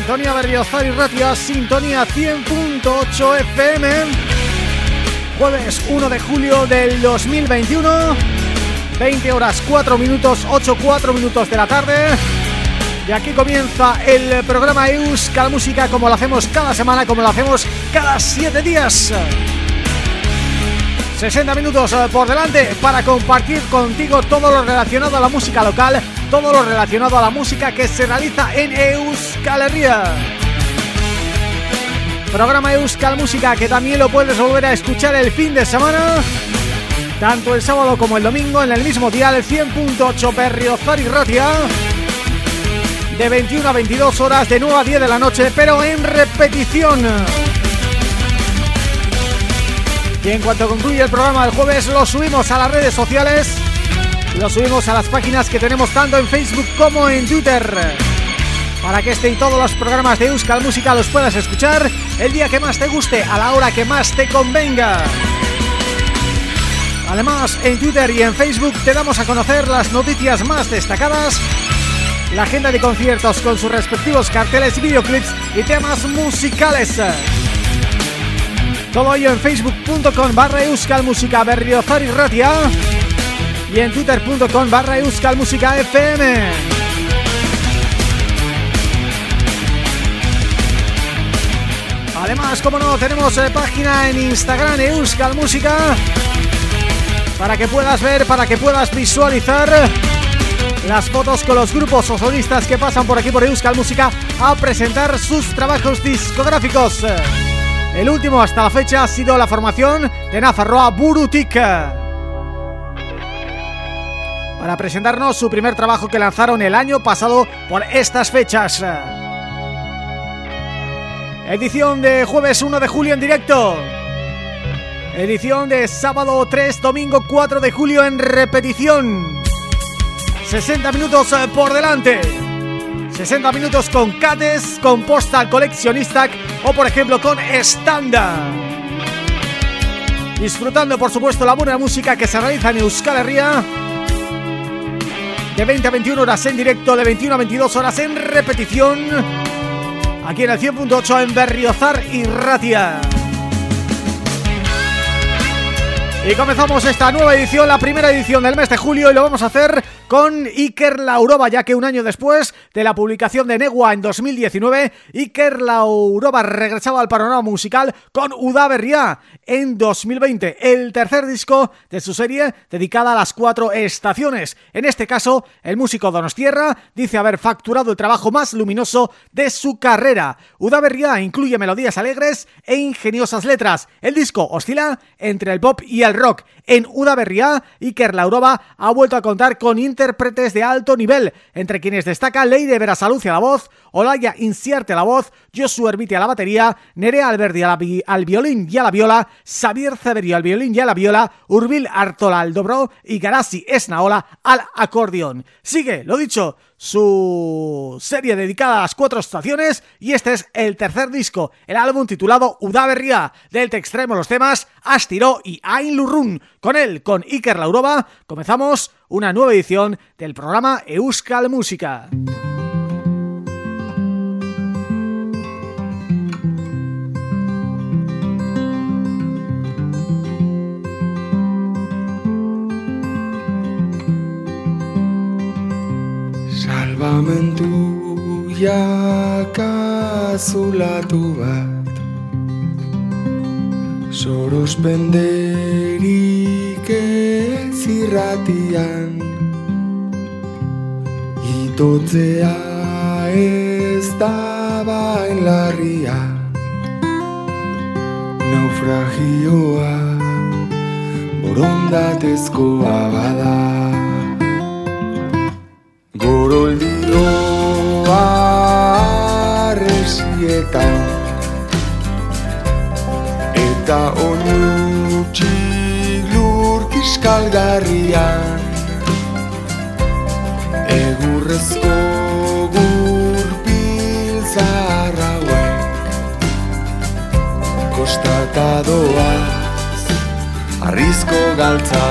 Sintonía Berriozar y Ratia, Sintonía 100.8 FM Jueves 1 de julio del 2021 20 horas 4 minutos, 8, 4 minutos de la tarde. Y aquí comienza el programa Euskal Música como lo hacemos cada semana, como lo hacemos cada 7 días. 60 minutos eh, por delante para compartir contigo todo lo relacionado a la música local todo lo relacionado a la música que se realiza en Euskal Herria. Programa Euskal Música que también lo puedes volver a escuchar el fin de semana tanto el sábado como el domingo en el mismo día del 100.8 Berriozar y Ratia de 21 a 22 horas de 9 a 10 de la noche pero en repetición y en cuanto concluye el programa del jueves lo subimos a las redes sociales lo subimos a las páginas que tenemos tanto en Facebook como en Twitter para que este y todos los programas de Euskal Música los puedas escuchar el día que más te guste, a la hora que más te convenga. Además, en Twitter y en Facebook te damos a conocer las noticias más destacadas la agenda de conciertos con sus respectivos carteles, videoclips y temas musicales. Todo ello en facebook.com barra euskalmusica y ratia y en twitter.com barra fm. Además, como no, tenemos eh, página en Instagram Euskal Música para que puedas ver, para que puedas visualizar las fotos con los grupos o solistas que pasan por aquí por Euskal Música a presentar sus trabajos discográficos. El último hasta la fecha ha sido la formación de Nafarroa Burutik para presentarnos su primer trabajo que lanzaron el año pasado por estas fechas. Edición de jueves 1 de julio en directo. Edición de sábado 3, domingo 4 de julio en repetición. 60 minutos eh, por delante. 60 minutos con Cates, con Postal Coleccionista o por ejemplo con Standa. Disfrutando por supuesto la buena música que se realiza en Euskal Herria. De 20 a 21 horas en directo, de 21 a 22 horas en repetición Aquí en el 100.8 en Berriozar y Ratia. Y comenzamos esta nueva edición, la primera edición del mes de julio y lo vamos a hacer con Iker Lauroba, ya que un año después de la publicación de Negua en 2019, Iker Lauroba regresaba al panorama musical con Udaberria en 2020, el tercer disco de su serie dedicada a las cuatro estaciones. En este caso, el músico Donostierra dice haber facturado el trabajo más luminoso de su carrera. Udaberria incluye melodías alegres e ingeniosas letras. El disco oscila entre el pop y el rock. En Udaberria, Iker Lauroba ha vuelto a contar con intérpretes de alto nivel, entre quienes destaca Leire Verasaluz a la voz, Olaya Inciarte a la voz, Josu Erviti a la batería, Nerea Alberdi al violín y a la viola, Xavier Ceberio al violín y a la viola, Urbil Artola al dobro y Garasi Esnaola al acordeón. Sigue, lo dicho, su serie dedicada a las cuatro estaciones y este es el tercer disco, el álbum titulado Udaberria, del extremo los temas Astiro y Ain Lurrun. Con él, con Iker Lauroba, comenzamos una nueva edición del programa Euskal Música. Salvamentu jakazulatu bat Soros penderik ez irratian Itotzea ez da bain larria Naufragioa borondatezkoa bada Koroldioa arrezietan Eta onutxik lur kiskaldarrian Egurrezko gurpil zaharrauek Kostata doaz, arrizko galtza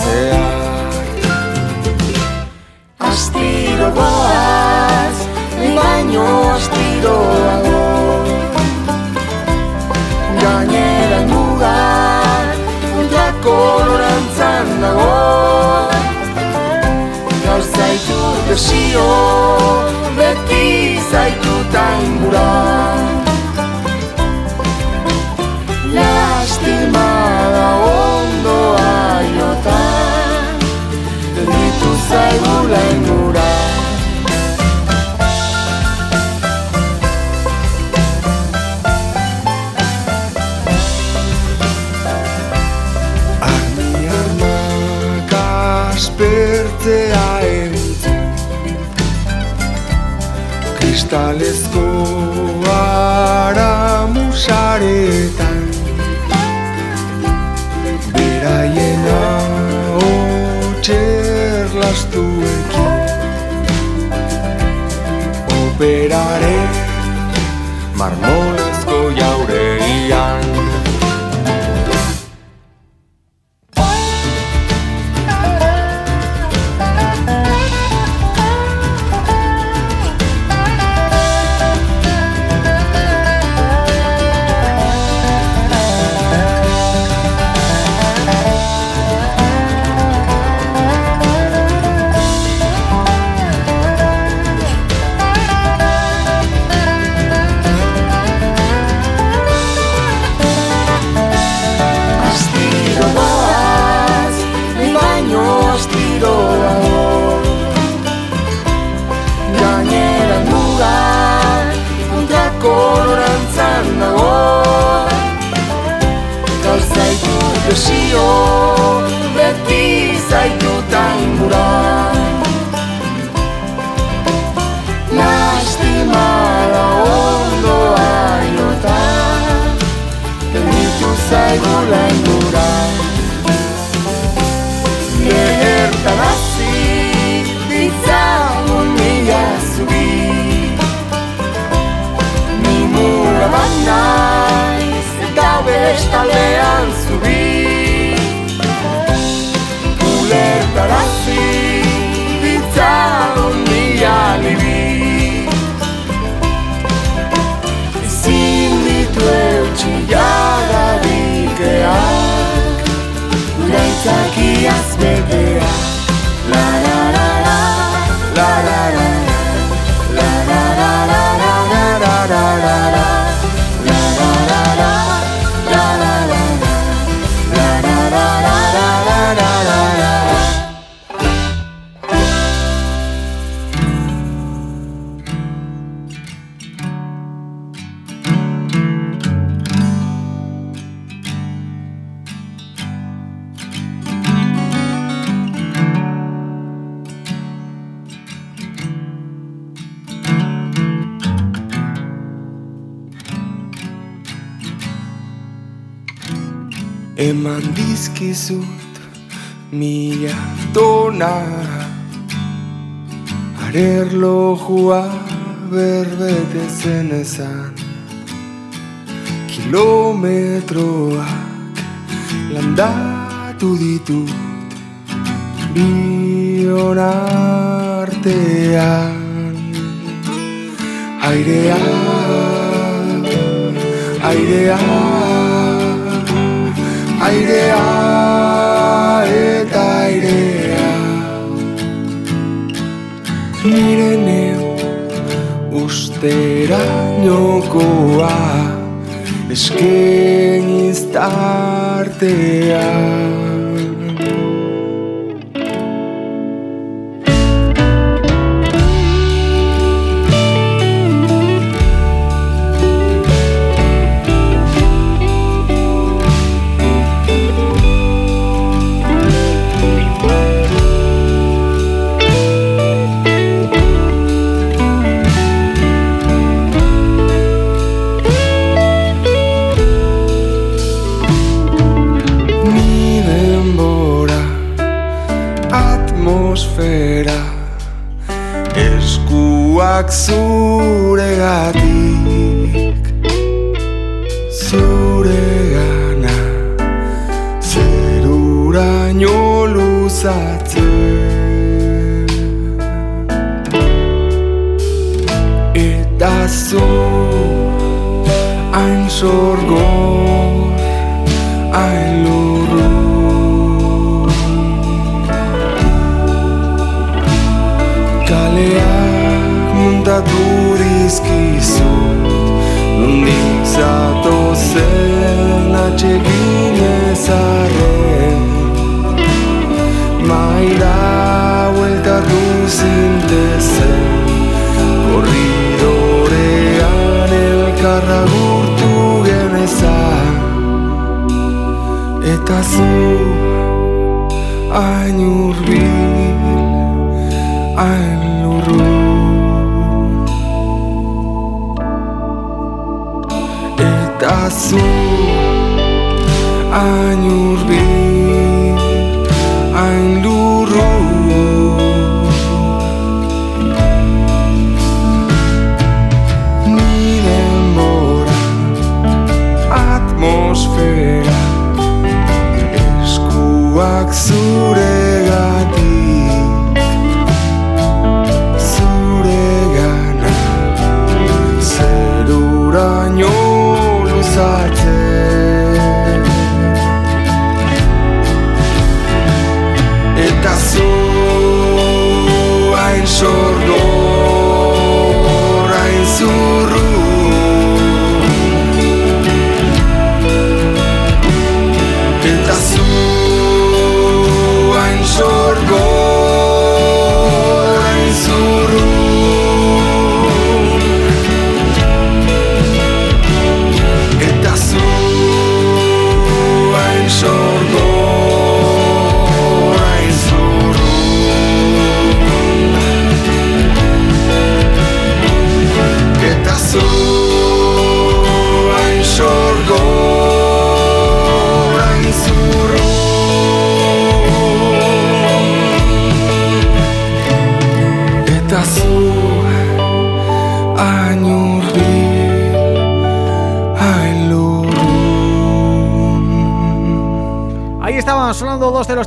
zeaz baino astiroago. Gainera mugar, ja kolorantzan dago. Gaur zaitu desio, beti zaitu taingura. Lastimada ondo aiotan, ditu zaigula ingura. kalezko ara musaretan Beraiena otxer lastuekin Operaren marmola dizkizut mila tona Arerlojua berbete zen ezan Kilometroak landatu ditut Bion artean. Airea, airea airea eta airea. Nire neu ustera niokoa Eskeniz tartean Zuak zure gatik Zure gana Zerura luzatzen. Eta zu Hain sorgo Hain bliski sud Lundit za to se na ce Mai da vuelta tu sin deseo Korridorean elkarra gurtu genezan Eta zu hain urbil, hain passou años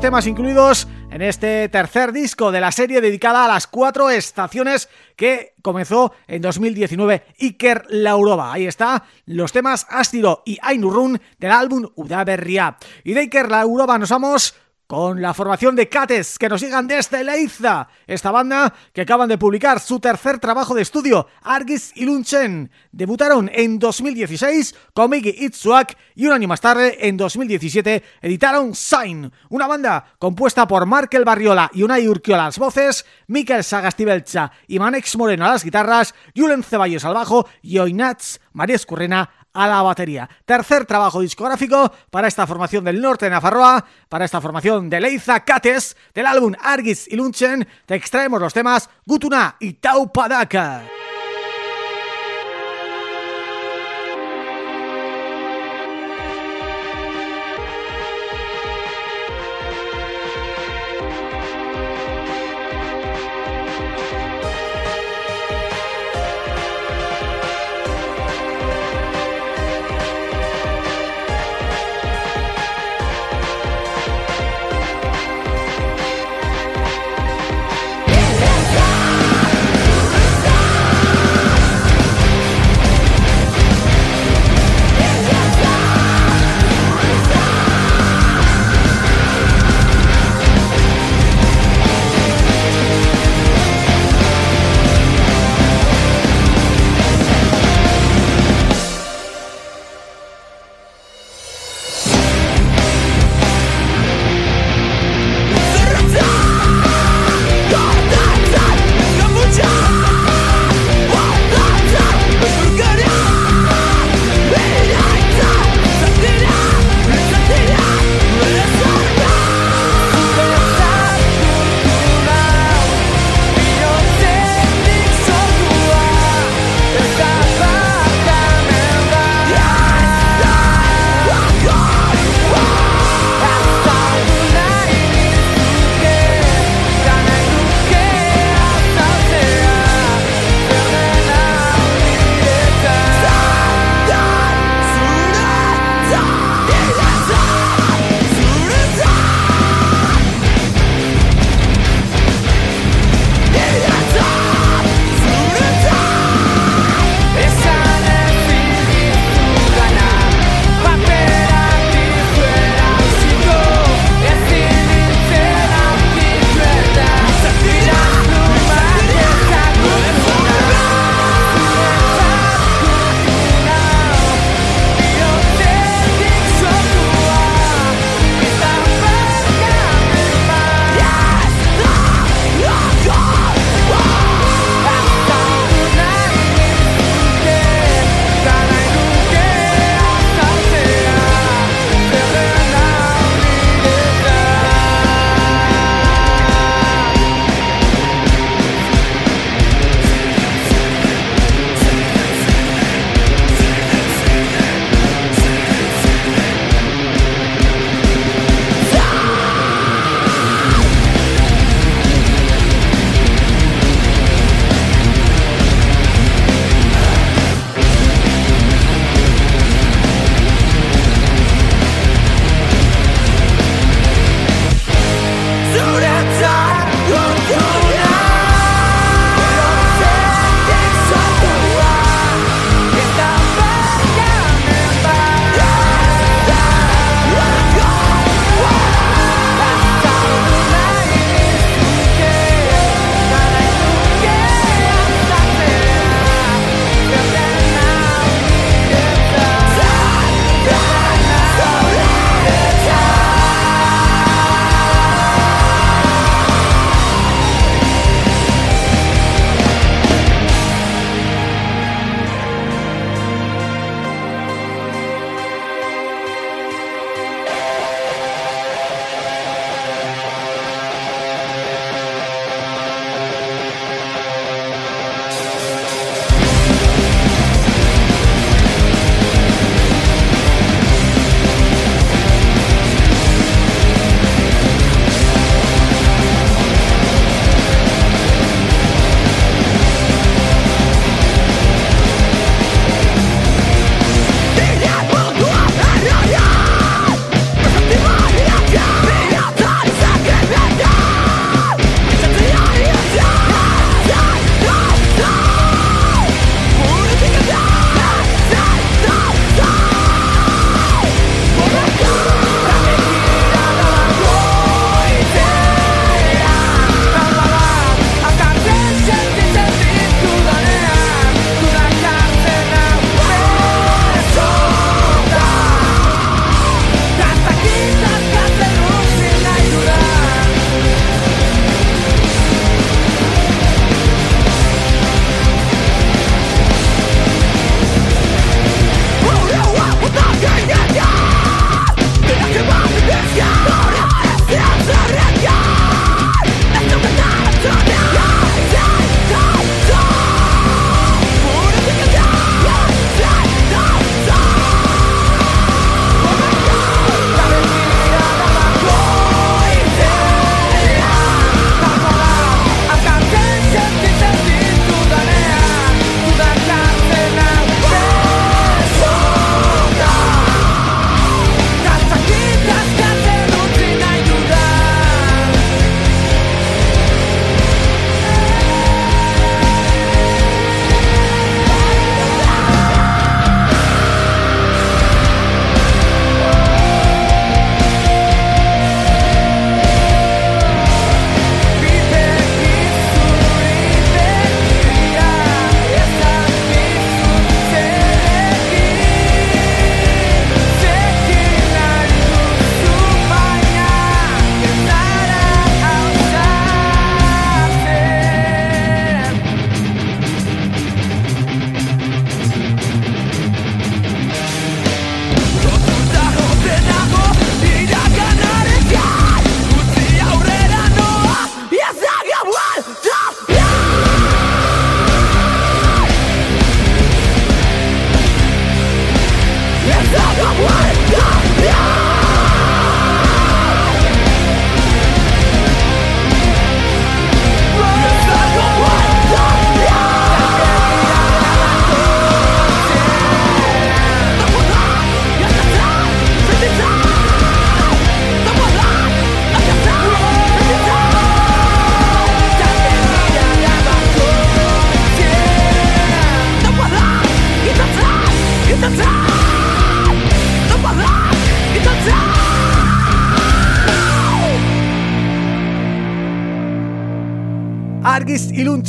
incluidos en este tercer disco de la serie dedicada a las cuatro estaciones que comenzó en 2019 Iker Lauroba. Ahí está, los temas Astiro y Ainurrun del álbum Udaberria. Y de Iker Lauroba nos vamos con la formación de Cates que nos llegan desde Leiza, esta banda que acaban de publicar su tercer trabajo de estudio, Argis y Lunchen. Debutaron en 2016 con Migi Itzuak y un año más tarde, en 2017, editaron Sign, una banda compuesta por Markel Barriola y Unai Urquiola a las voces, Mikel Sagastibelcha y Manex Moreno a las guitarras, Julen Ceballos al bajo y Oinats María Escurrena a la batería. Tercer trabajo discográfico para esta formación del norte de Nafarroa, para esta formación de Leiza Cates, del álbum Argis y Lunchen, te extraemos los temas Gutuna y Taupadaka.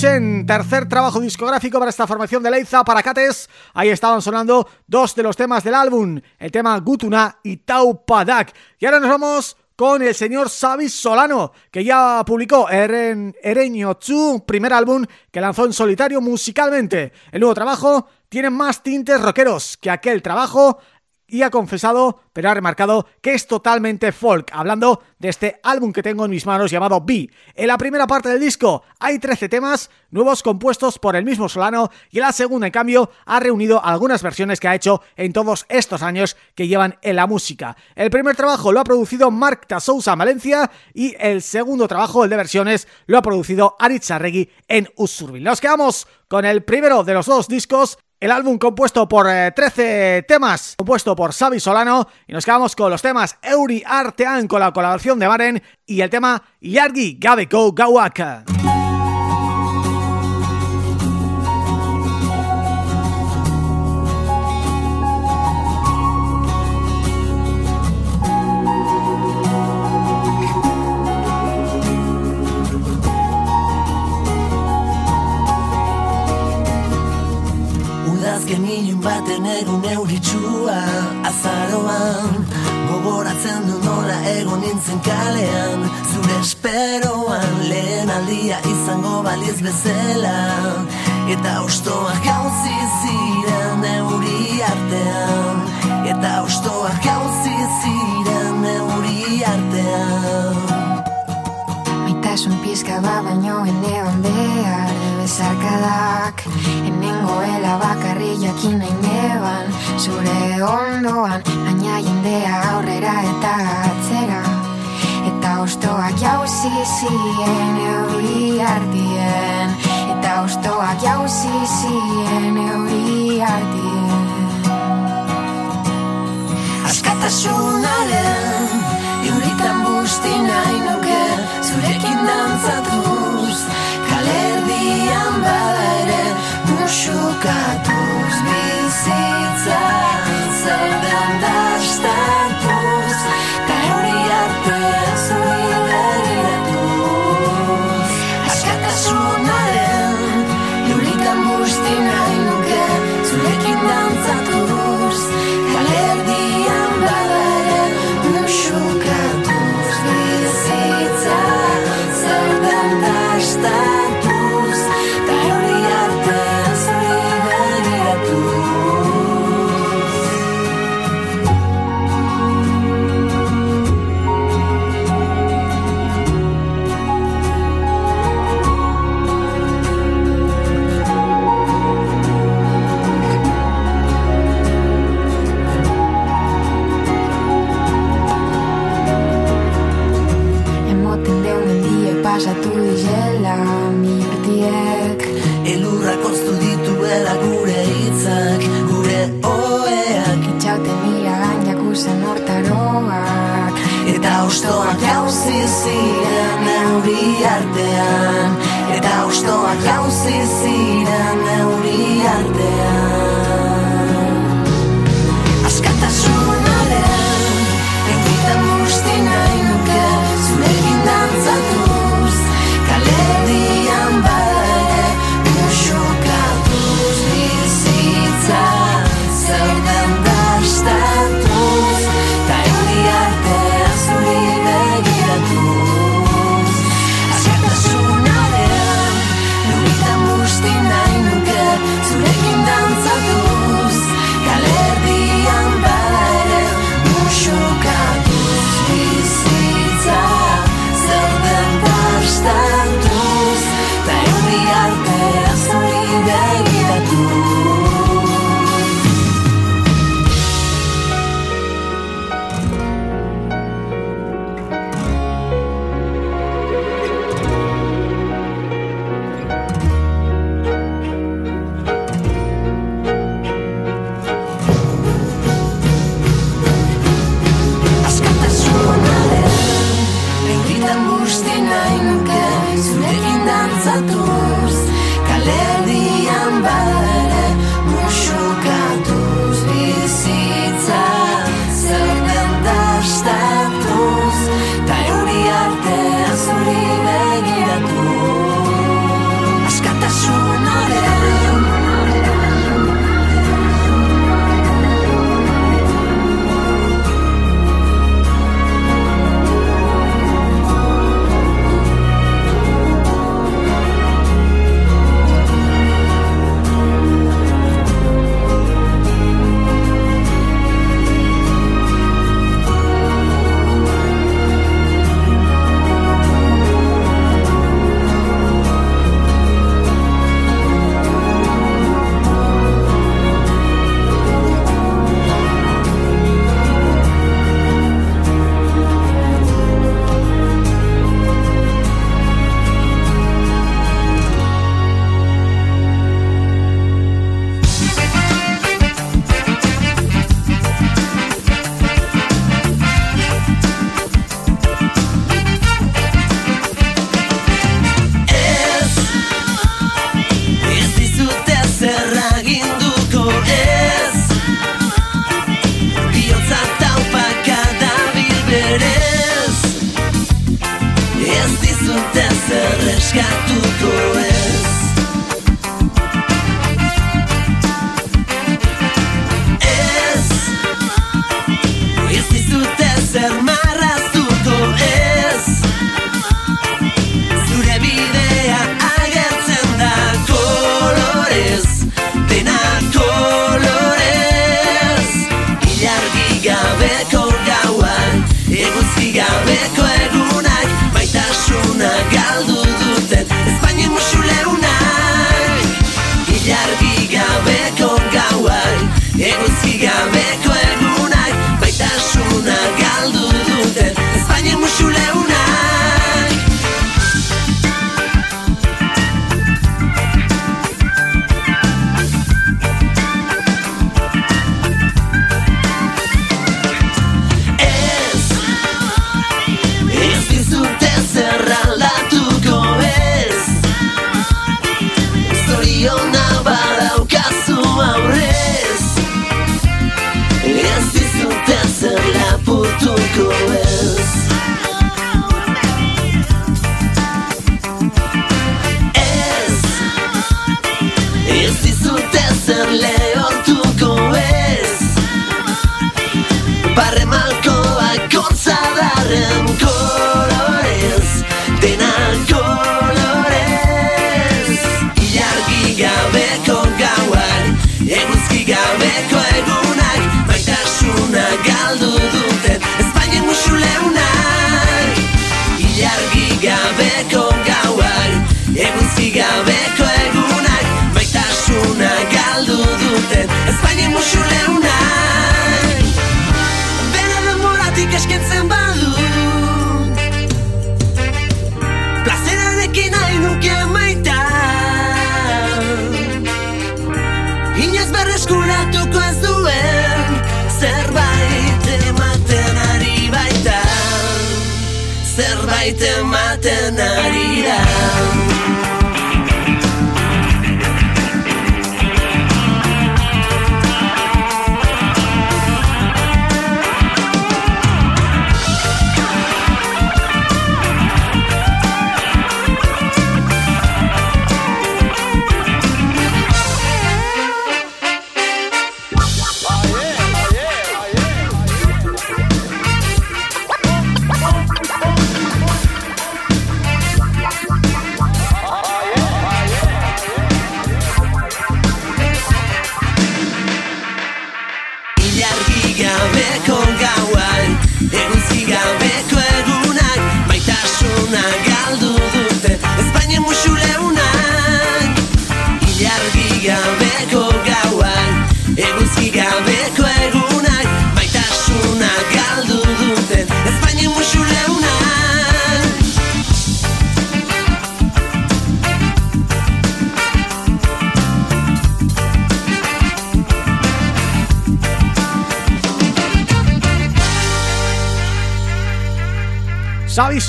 Tercer trabajo discográfico para esta formación de Leiza para Cates. Ahí estaban sonando dos de los temas del álbum, el tema Gutuna y Taupadak. Y ahora nos vamos con el señor Xavi Solano, que ya publicó Eren, Ereño Chu, primer álbum que lanzó en solitario musicalmente. El nuevo trabajo tiene más tintes rockeros que aquel trabajo y ha confesado, pero ha remarcado que es totalmente folk, hablando de este álbum que tengo en mis manos llamado B. En la primera parte del disco hay 13 temas nuevos compuestos por el mismo Solano y en la segunda, en cambio, ha reunido algunas versiones que ha hecho en todos estos años que llevan en la música. El primer trabajo lo ha producido Mark Tasousa en Valencia y el segundo trabajo, el de versiones, lo ha producido Aritz Arregui en Usurbil. Nos quedamos con el primero de los dos discos el álbum compuesto por 13 eh, temas, compuesto por Xavi Solano, y nos quedamos con los temas Euri Artean con la colaboración de Maren y el tema Yargi Gabeko Gawaka. Azken ilun baten egun euritsua azaroan. Gogoratzen du nola egon nintzen kalean. Zure esperoan lehen aldia izango baliz bezala. Eta ustoak gauzi ziren euri artean. Eta ustoak gauzi ziren euri artean Maitasun pizka ba baino ene behar Bezarkadak Enengoela bakarri jakin nahi neban Zure ondoan Baina jendea aurrera eta atzera. Eta ostoak jauzi ziren euri artien Eta ostoak jauzi ziren euri artien Askatasunaren Euritan busti nahi God. Hortaroak Eta ostoak jauzi ziren euri artean. Eta ostoak jauzi ziren euri artean. Askatasunaren Egitan busti nahi nuke Zurekin dantzatuz Ilargi gabeko gauan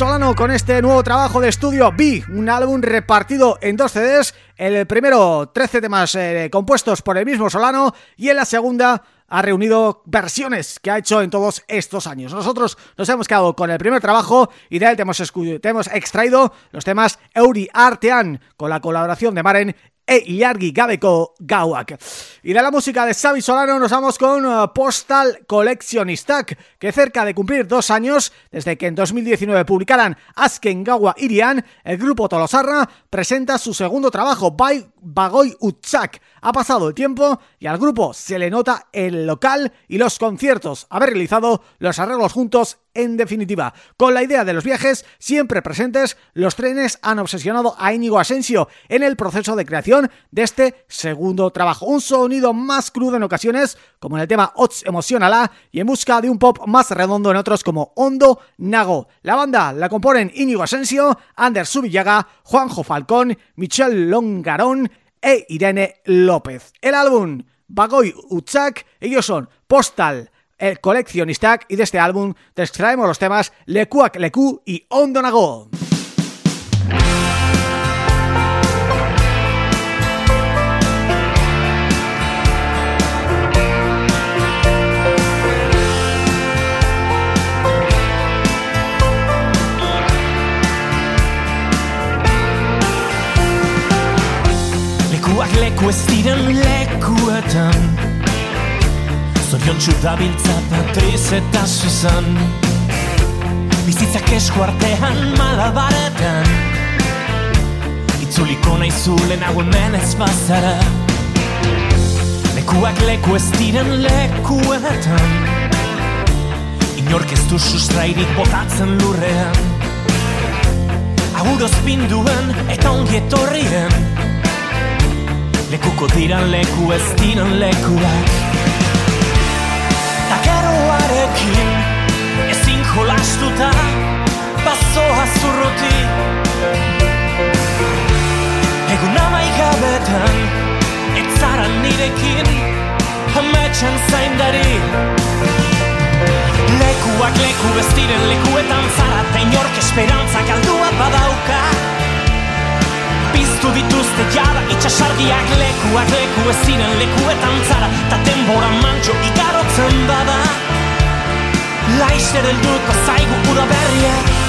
Solano con este nuevo trabajo de estudio B, un álbum repartido en dos CDs, el primero 13 temas eh, compuestos por el mismo Solano y en la segunda ha reunido versiones que ha hecho en todos estos años. Nosotros nos hemos quedado con el primer trabajo y de él te hemos, extraído los temas Euri Artean con la colaboración de Maren e Ilargi Gabeko Gauak. Y de la música de Xavi Solano nos vamos con eh, Postal Collectionistak, que cerca de cumplir dos años desde que en 2019 publicaran Azken Gaua Irian, el grupo Tolosarra presenta su segundo trabajo, Bai Bagoy Utsak. Ha pasado el tiempo y al grupo se le nota el local y los conciertos, haber realizado los arreglos juntos en definitiva. Con la idea de los viajes siempre presentes, los trenes han obsesionado a Íñigo Asensio en el proceso de creación de este segundo trabajo. Un sonido más crudo en ocasiones, como en el tema Ots Emocionala, y en busca de un pop más redondo en otros como Hondo Nago. La banda la componen Íñigo Asensio, Ander Subillaga, Juanjo Falcón, Michel Longarón e Irene López. El álbum Bagoy Utsak, ellos son Postal, el coleccionistak y de este álbum te extraemos los temas Lekuak Leku y Ondo Nago. leku ez diren lekuetan. Zorion txudabiltza patriz eta suzan Bizitzak esku artean malabaretan. Itzuliko nahi zulen hau hemen ez bazara. Lekuak leku ez diren lekuetan. Inork ez du sustrairik botatzen lurrean. Aguroz pinduen eta ongietorrien Lekuko diran leku ez diren lekuak. Takeroarekin ezin jolastuta Bazoa zurruti. Egun amaigabetan Ez zara nirekin Ametxan zaindari. Lekuak leku ez diren lekuetan zara Ta inork esperantza galdua badauka Piztu dituzte jada itxasargiak lekuak leku ez diren lekuetan zara Ta denbora mantxo igarotzen bada. Laister helduko zaigu udaberriak. Lekuak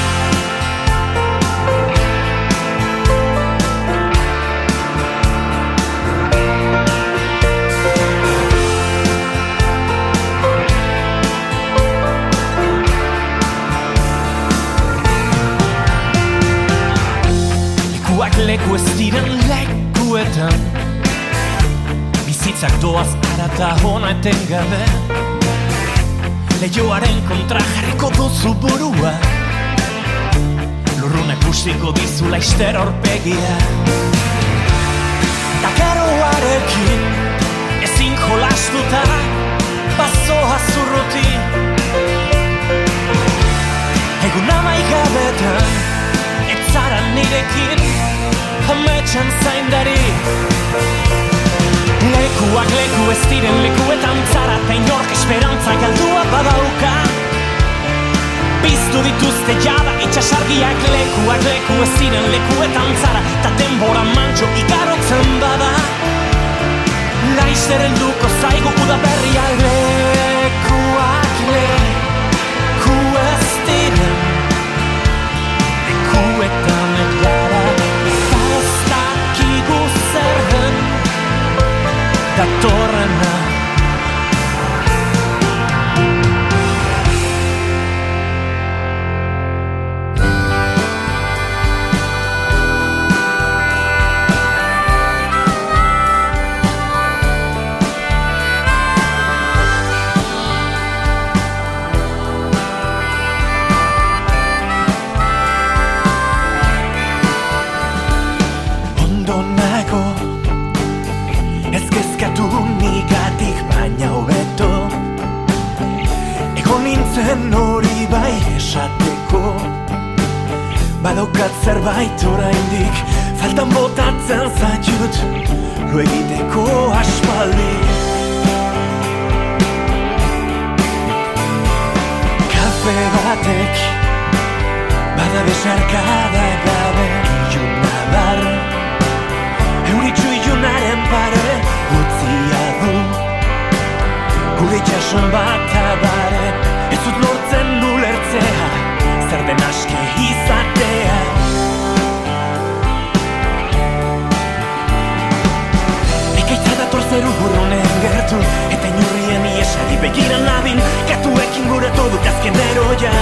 leku ez diren lekuetan Bizitzak doaz arata hona etengabe Leioaren kontra jarriko duzu burua. Lurrune pustiko dizu laizter horpegia Takeroarekin ezin jolastuta Bazoa zurruti Egun amaigabetan Ez ez diren lekuetan zara Ta inork esperantza galdua badauka. Piztu dituzte jada itxasargiak lekuak leku ez diren lekuetan zara Ta denbora mantxo igarotzen bada. Laizer helduko zaigu udaberria Lekuak leku ez diren Lekuetan egara torna. Badaukat zerbait oraindik Faltan botatzen zaitut Lo egiteko aspaldi. Kafe batek Bada besarkada gabe Junabar Euritxu ilunaren pare Utzia du Gure itxason bat abare zeru burrunen gertu Eta inurrien iesari begiran nabil Katuekin gure dut azken eroia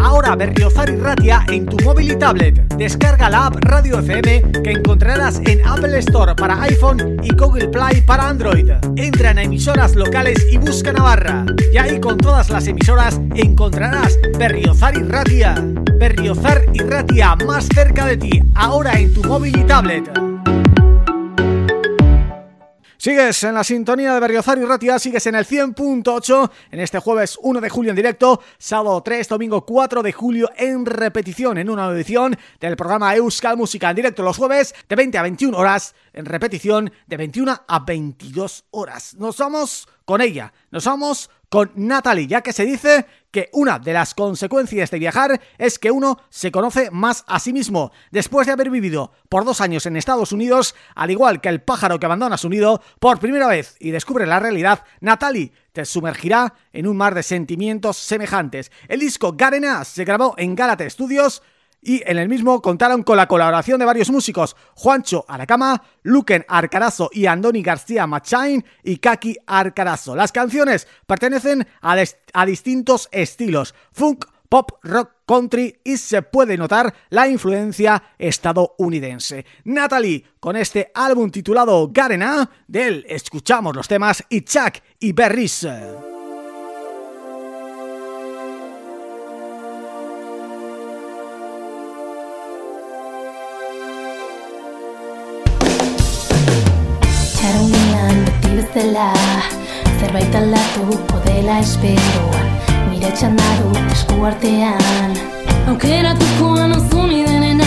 Ahora Berriozar y Ratia en tu móvil y tablet. Descarga la app Radio FM que encontrarás en Apple Store para iPhone y Google Play para Android. Entra en emisoras locales y busca Navarra. Y ahí con todas las emisoras encontrarás Berriozar y Ratia. Berriozar y Ratia más cerca de ti, ahora en tu móvil y tablet. Sigues en la sintonía de Berriozar y Ratia, sigues en el 100.8 en este jueves 1 de julio en directo, sábado 3, domingo 4 de julio en repetición, en una edición del programa Euskal Música en directo los jueves de 20 a 21 horas, en repetición de 21 a 22 horas. Nos vamos con ella, nos vamos con Natalie, ya que se dice que una de las consecuencias de viajar es que uno se conoce más a sí mismo. Después de haber vivido por dos años en Estados Unidos, al igual que el pájaro que abandona su nido, por primera vez y descubre la realidad, Natalie te sumergirá en un mar de sentimientos semejantes. El disco Garena se grabó en Galate Studios y en el mismo contaron con la colaboración de varios músicos, Juancho Aracama, Luken Arcarazo y Andoni García Machain y Kaki Arcarazo. Las canciones pertenecen a, distintos estilos, funk, pop, rock, country y se puede notar la influencia estadounidense. Natalie, con este álbum titulado Garena, de él escuchamos los temas Chuck y Berris. Bezala Zerbait aldatuko dela esperoan Mire txandaru esku artean Aukeratukoan ozun idenen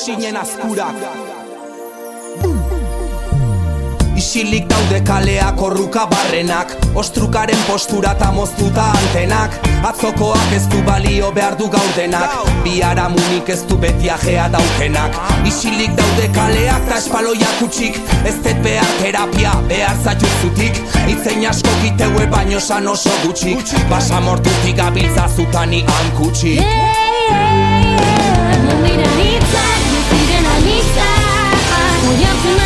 Sinen azkurak Isilik daude kaleak korruka barrenak Ostrukaren postura eta moztuta antenak Atzokoak ez du balio behar du gaudenak Biara munik ez du betiajea daukenak Isilik daude kaleak eta espaloiak utxik Ez dut behar terapia behar zaiuzutik Itzein asko giteue baino san oso gutxik Basamortutik gabiltza zutani dira hitzak, ziren anitzak Yeah,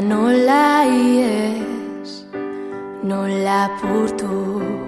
nola ies Nola purtu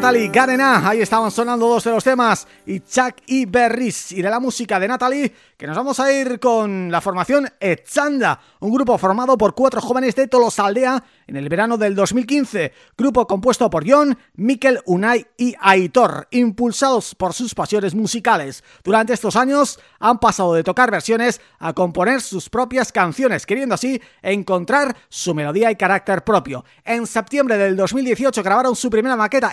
Natalie, Garena, ahí estaban sonando dos de los temas Y Chuck y Berris Y de la música de Natalie Que nos vamos a ir con la formación Etzanda Un grupo formado por cuatro jóvenes de Tolosaldea En el verano del 2015 Grupo compuesto por John, Mikel, Unai y Aitor Impulsados por sus pasiones musicales. Durante estos años han pasado de tocar versiones A componer sus propias canciones Queriendo así encontrar su melodía y carácter propio. En septiembre del 2018 grabaron su primera maqueta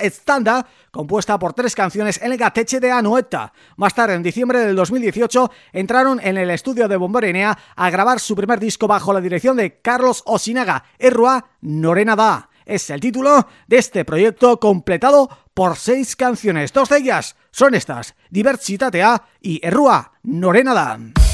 Compuesta por tres canciones en el Gateche de Anoeta. Más tarde, en diciembre del 2018, entraron en el estudio de Bomborenea a grabar su primer disco bajo la dirección de Carlos Osinaga, Errua Norena Da. Es el título de este proyecto completado por seis canciones. Dos de ellas son estas, Diversitatea y Errua Norena Da.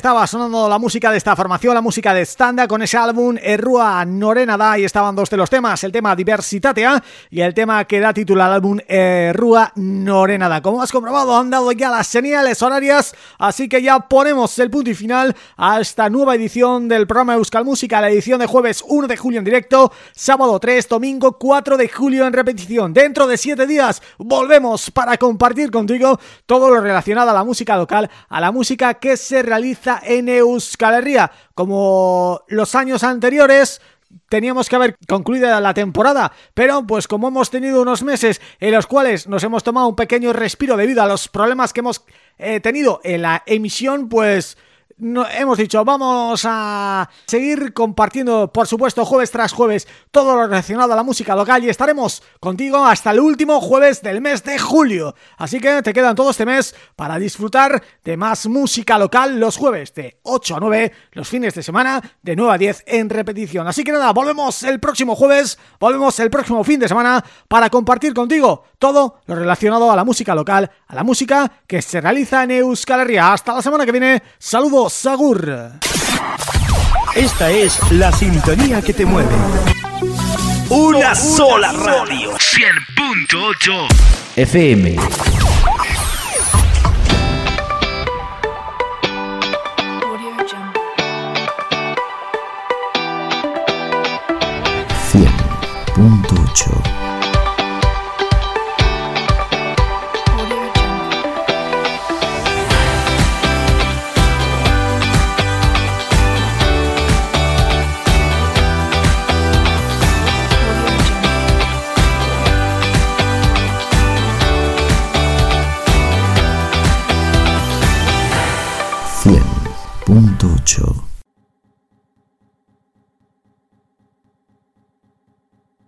Estaba sonando la música de esta formación, la música de Standa con ese álbum Errua Norenada y estaban dos de los temas, el tema Diversitatea y el tema que da título al álbum Errua Norenada. Como has comprobado han dado ya las señales horarias, así que ya ponemos el punto y final a esta nueva edición del programa Euskal Música, la edición de jueves 1 de julio en directo, sábado 3, domingo 4 de julio en repetición. Dentro de 7 días volvemos para compartir contigo todo lo relacionado a la música local, a la música que se realiza en Euskal Herria. Como los años anteriores teníamos que haber concluido la temporada, pero pues como hemos tenido unos meses en los cuales nos hemos tomado un pequeño respiro debido a los problemas que hemos eh, tenido en la emisión, pues no, hemos dicho, vamos a seguir compartiendo, por supuesto, jueves tras jueves, todo lo relacionado a la música local y estaremos contigo hasta el último jueves del mes de julio. Así que te quedan todo este mes para disfrutar de más música local los jueves de 8 a 9, los fines de semana de 9 a 10 en repetición. Así que nada, volvemos el próximo jueves, volvemos el próximo fin de semana para compartir contigo todo lo relacionado a la música local, a la música que se realiza en Euskal Herria. Hasta la semana que viene, saludos Sagur. Esta es la sintonía que te mueve. Una, sola radio. 100.8 FM. Cien punto ocho.